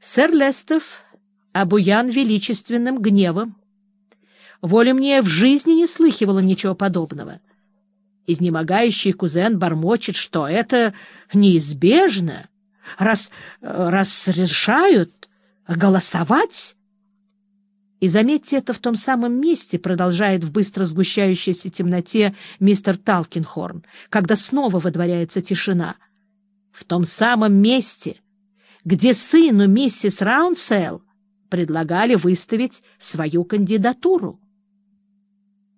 Сэр Лестов обуян величественным гневом. Воля мне в жизни не слыхивала ничего подобного. Изнемогающий кузен бормочет, что это неизбежно, раз, раз решают голосовать. И заметьте это в том самом месте, продолжает в быстро сгущающейся темноте мистер Талкинхорн, когда снова водворяется тишина. В том самом месте, где сыну миссис Раунсел предлагали выставить свою кандидатуру.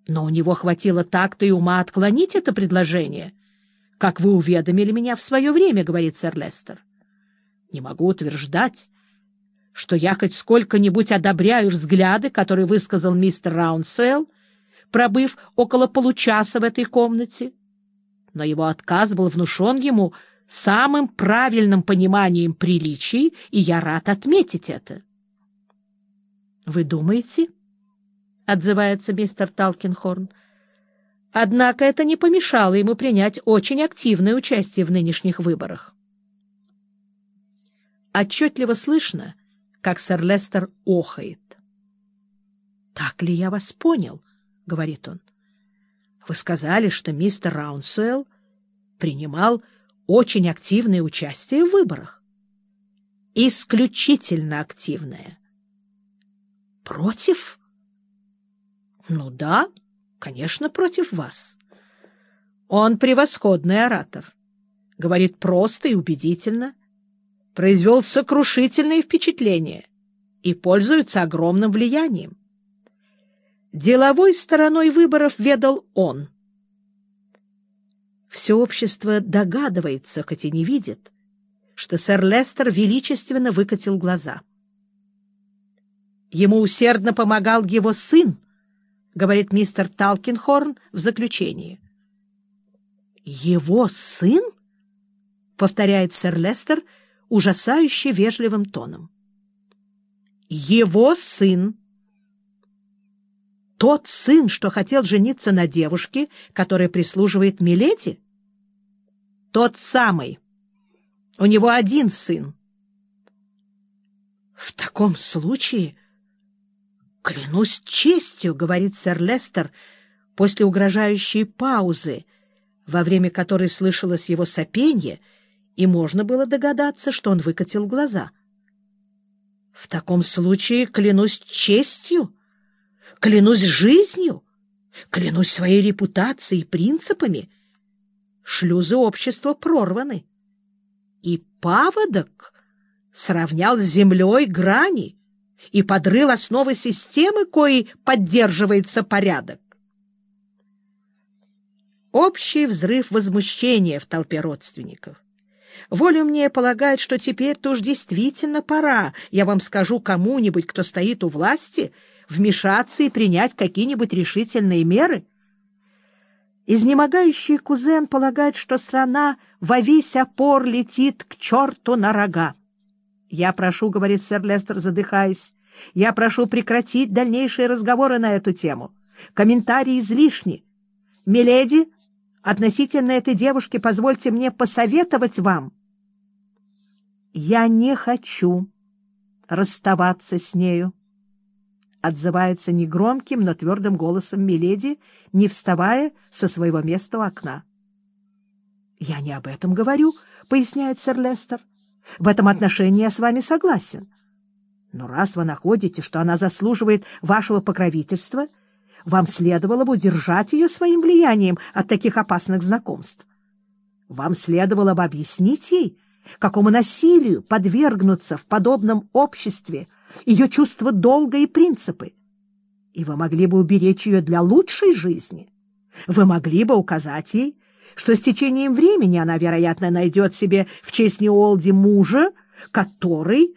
Но у него хватило такта и ума отклонить это предложение, как вы уведомили меня в свое время, — говорит сэр Лестер. Не могу утверждать, что я хоть сколько-нибудь одобряю взгляды, которые высказал мистер Раунсел, пробыв около получаса в этой комнате. Но его отказ был внушен ему самым правильным пониманием приличий, и я рад отметить это. — Вы думаете? — отзывается мистер Талкинхорн. Однако это не помешало ему принять очень активное участие в нынешних выборах. Отчетливо слышно, как сэр Лестер охает. — Так ли я вас понял? — говорит он. — Вы сказали, что мистер Раунсуэлл принимал очень активное участие в выборах. — Исключительно активное. — Против? — Ну да, конечно, против вас. Он превосходный оратор. Говорит просто и убедительно — произвел сокрушительное впечатление и пользуется огромным влиянием. Деловой стороной выборов ведал он. Все общество догадывается, хоть и не видит, что сэр Лестер величественно выкатил глаза. Ему усердно помогал его сын, говорит мистер Талкинхорн в заключении. «Его сын?» — повторяет сэр Лестер — ужасающе вежливым тоном. «Его сын!» «Тот сын, что хотел жениться на девушке, которая прислуживает Миледи?» «Тот самый. У него один сын». «В таком случае...» «Клянусь честью», — говорит сэр Лестер после угрожающей паузы, во время которой слышалось его сопенье, — и можно было догадаться, что он выкатил глаза. В таком случае клянусь честью, клянусь жизнью, клянусь своей репутацией и принципами. Шлюзы общества прорваны. И паводок сравнял с землей грани и подрыл основы системы, коей поддерживается порядок. Общий взрыв возмущения в толпе родственников. Воля мне полагает, что теперь-то уж действительно пора, я вам скажу кому-нибудь, кто стоит у власти, вмешаться и принять какие-нибудь решительные меры. Изнемогающий кузен полагает, что страна во весь опор летит к черту на рога. Я прошу, — говорит сэр Лестер, задыхаясь, — я прошу прекратить дальнейшие разговоры на эту тему. Комментарии излишни. Миледи, Относительно этой девушки позвольте мне посоветовать вам. Я не хочу расставаться с нею, отзывается негромким, но твердым голосом Миледи, не вставая со своего места у окна. «Я не об этом говорю», — поясняет сэр Лестер. «В этом отношении я с вами согласен. Но раз вы находите, что она заслуживает вашего покровительства, — вам следовало бы удержать ее своим влиянием от таких опасных знакомств. Вам следовало бы объяснить ей, какому насилию подвергнуться в подобном обществе ее чувство долга и принципы. И вы могли бы уберечь ее для лучшей жизни. Вы могли бы указать ей, что с течением времени она, вероятно, найдет себе в честь Неолди мужа, который...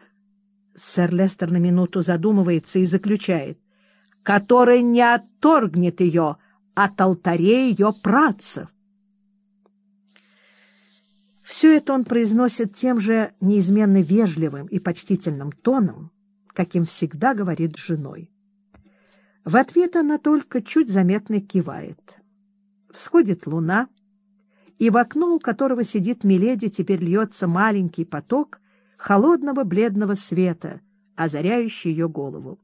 Сэр Лестер на минуту задумывается и заключает который не отторгнет ее от алтарей ее працев. Все это он произносит тем же неизменно вежливым и почтительным тоном, каким всегда говорит с женой. В ответ она только чуть заметно кивает. Всходит луна, и в окно, у которого сидит Миледи, теперь льется маленький поток холодного бледного света, озаряющий ее голову.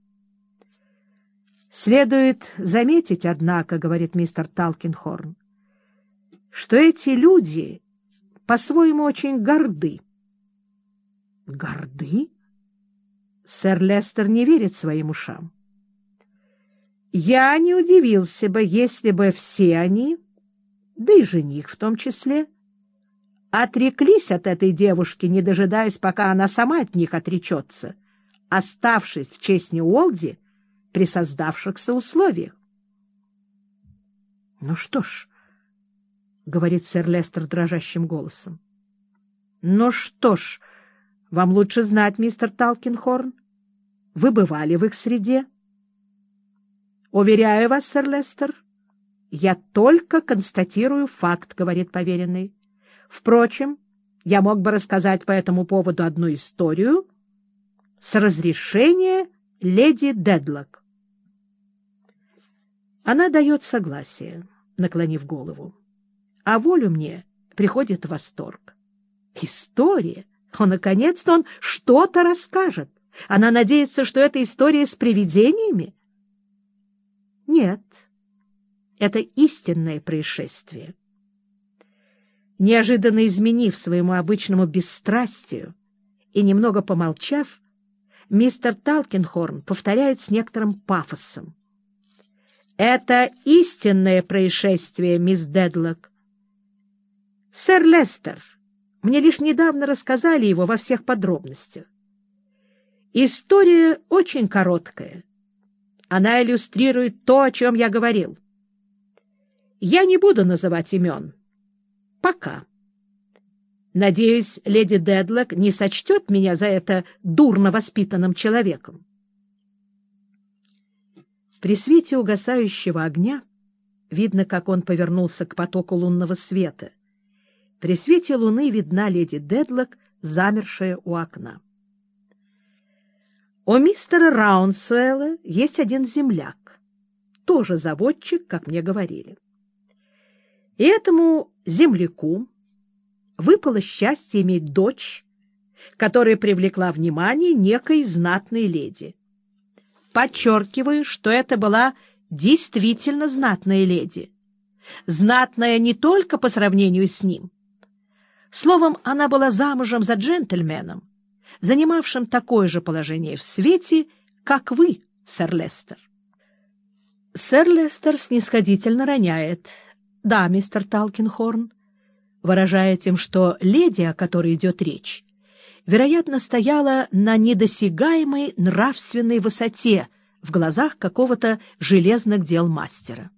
«Следует заметить, однако, — говорит мистер Талкинхорн, — что эти люди по-своему очень горды». «Горды?» Сэр Лестер не верит своим ушам. «Я не удивился бы, если бы все они, да и жених в том числе, отреклись от этой девушки, не дожидаясь, пока она сама от них отречется, оставшись в честь Ньюолди, при создавшихся условиях. — Ну что ж, — говорит сэр Лестер дрожащим голосом, — ну что ж, вам лучше знать, мистер Талкинхорн. Вы бывали в их среде. Уверяю вас, сэр Лестер, я только констатирую факт, — говорит поверенный. Впрочем, я мог бы рассказать по этому поводу одну историю с разрешения леди Дедлок. Она дает согласие, наклонив голову. А волю мне приходит восторг. История! О, наконец-то он что-то расскажет. Она надеется, что это история с привидениями? Нет, это истинное происшествие. Неожиданно изменив своему обычному бесстрастию и немного помолчав, мистер Талкинхорн повторяет с некоторым пафосом. «Это истинное происшествие, мисс Дедлок». «Сэр Лестер, мне лишь недавно рассказали его во всех подробностях. История очень короткая. Она иллюстрирует то, о чем я говорил. Я не буду называть имен. Пока. Надеюсь, леди Дедлок не сочтет меня за это дурно воспитанным человеком. При свете угасающего огня видно, как он повернулся к потоку лунного света. При свете луны видна леди Дедлок, замершая у окна. У мистера Раунсуэлла есть один земляк, тоже заводчик, как мне говорили. И этому земляку выпало счастье иметь дочь, которая привлекла внимание некой знатной леди. Подчеркиваю, что это была действительно знатная леди. Знатная не только по сравнению с ним. Словом, она была замужем за джентльменом, занимавшим такое же положение в свете, как вы, сэр Лестер. Сэр Лестер снисходительно роняет. Да, мистер Талкинхорн, выражая тем, что леди, о которой идет речь, вероятно, стояла на недосягаемой нравственной высоте в глазах какого-то железных дел мастера.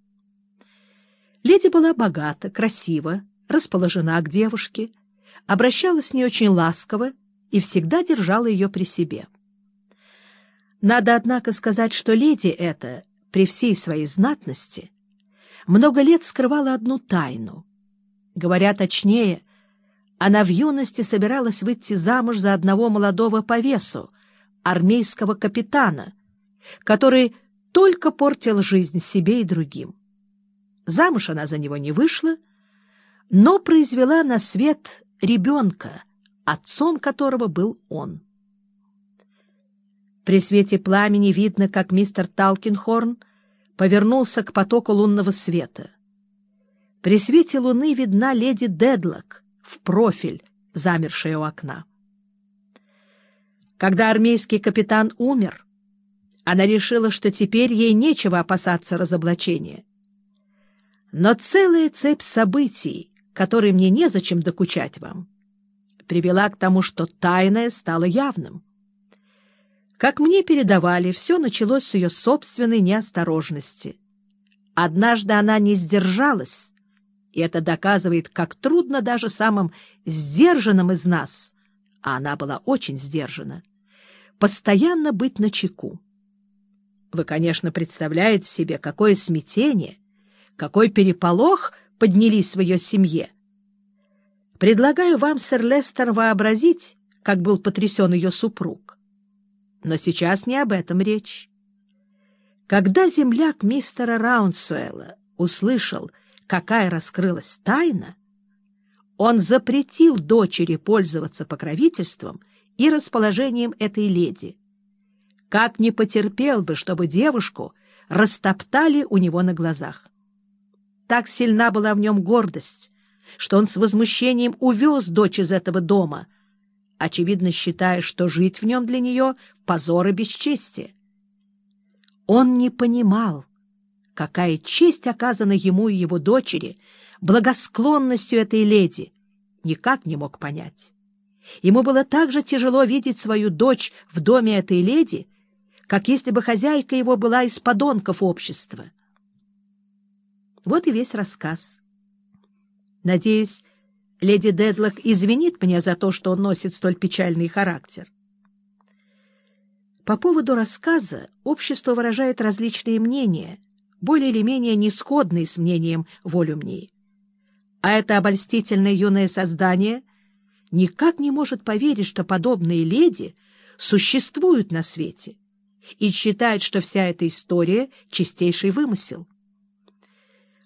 Леди была богата, красива, расположена к девушке, обращалась с ней очень ласково и всегда держала ее при себе. Надо, однако, сказать, что леди эта, при всей своей знатности, много лет скрывала одну тайну. Говоря точнее, она в юности собиралась выйти замуж за одного молодого повесу, армейского капитана, который только портил жизнь себе и другим. Замуж она за него не вышла, но произвела на свет ребенка, отцом которого был он. При свете пламени видно, как мистер Талкинхорн повернулся к потоку лунного света. При свете луны видна леди Дедлок в профиль, замершая у окна. Когда армейский капитан умер, она решила, что теперь ей нечего опасаться разоблачения. Но целая цепь событий, которые мне незачем докучать вам, привела к тому, что тайное стало явным. Как мне передавали, все началось с ее собственной неосторожности. Однажды она не сдержалась, и это доказывает, как трудно даже самым сдержанным из нас, а она была очень сдержана, постоянно быть начеку. Вы, конечно, представляете себе, какое смятение, какой переполох поднялись в ее семье. Предлагаю вам, сэр Лестер, вообразить, как был потрясен ее супруг. Но сейчас не об этом речь. Когда земляк мистера Раунсуэлла услышал, какая раскрылась тайна, он запретил дочери пользоваться покровительством и расположением этой леди. Как не потерпел бы, чтобы девушку растоптали у него на глазах. Так сильна была в нем гордость, что он с возмущением увез дочь из этого дома, очевидно считая, что жить в нем для нее — позор и бесчестие. Он не понимал, какая честь оказана ему и его дочери благосклонностью этой леди, никак не мог понять. Ему было так же тяжело видеть свою дочь в доме этой леди, как если бы хозяйка его была из подонков общества. Вот и весь рассказ. Надеюсь, леди Дедлок извинит меня за то, что он носит столь печальный характер. По поводу рассказа общество выражает различные мнения, более или менее несходные с мнением волюмней. А это обольстительное юное создание никак не может поверить, что подобные леди существуют на свете, и считает, что вся эта история — чистейший вымысел.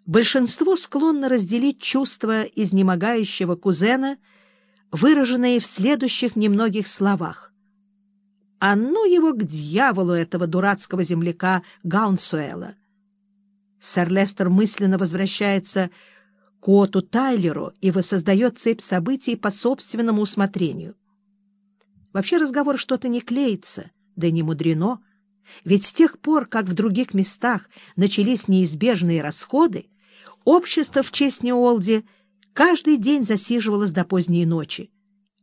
Большинство склонно разделить чувства изнемогающего кузена, выраженные в следующих немногих словах. «А ну его к дьяволу, этого дурацкого земляка Гаунсуэла!» Сэр Лестер мысленно возвращается к Оту Тайлеру и воссоздает цепь событий по собственному усмотрению. Вообще разговор что-то не клеится, да и не мудрено, ведь с тех пор, как в других местах начались неизбежные расходы, общество в честь Неолди каждый день засиживалось до поздней ночи,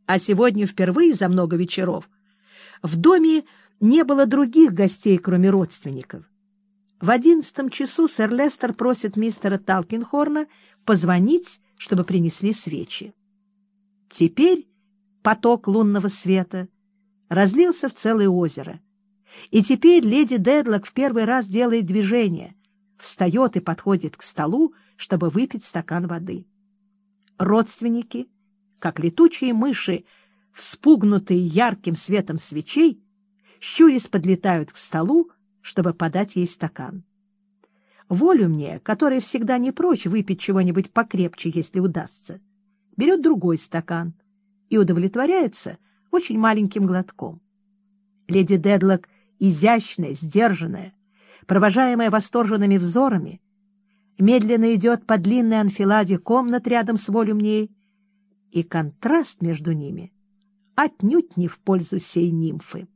а сегодня впервые за много вечеров в доме не было других гостей, кроме родственников. В одиннадцатом часу сэр Лестер просит мистера Талкинхорна позвонить, чтобы принесли свечи. Теперь поток лунного света разлился в целое озеро. И теперь леди Дедлок в первый раз делает движение, встает и подходит к столу, чтобы выпить стакан воды. Родственники, как летучие мыши, вспугнутые ярким светом свечей, щурясь подлетают к столу, чтобы подать ей стакан. Волю мне, который всегда не прочь выпить чего-нибудь покрепче, если удастся, берет другой стакан и удовлетворяется очень маленьким глотком. Леди Дедлок, изящная, сдержанная, провожаемая восторженными взорами, медленно идет по длинной анфиладе комнат рядом с волюмней, и контраст между ними отнюдь не в пользу сей нимфы.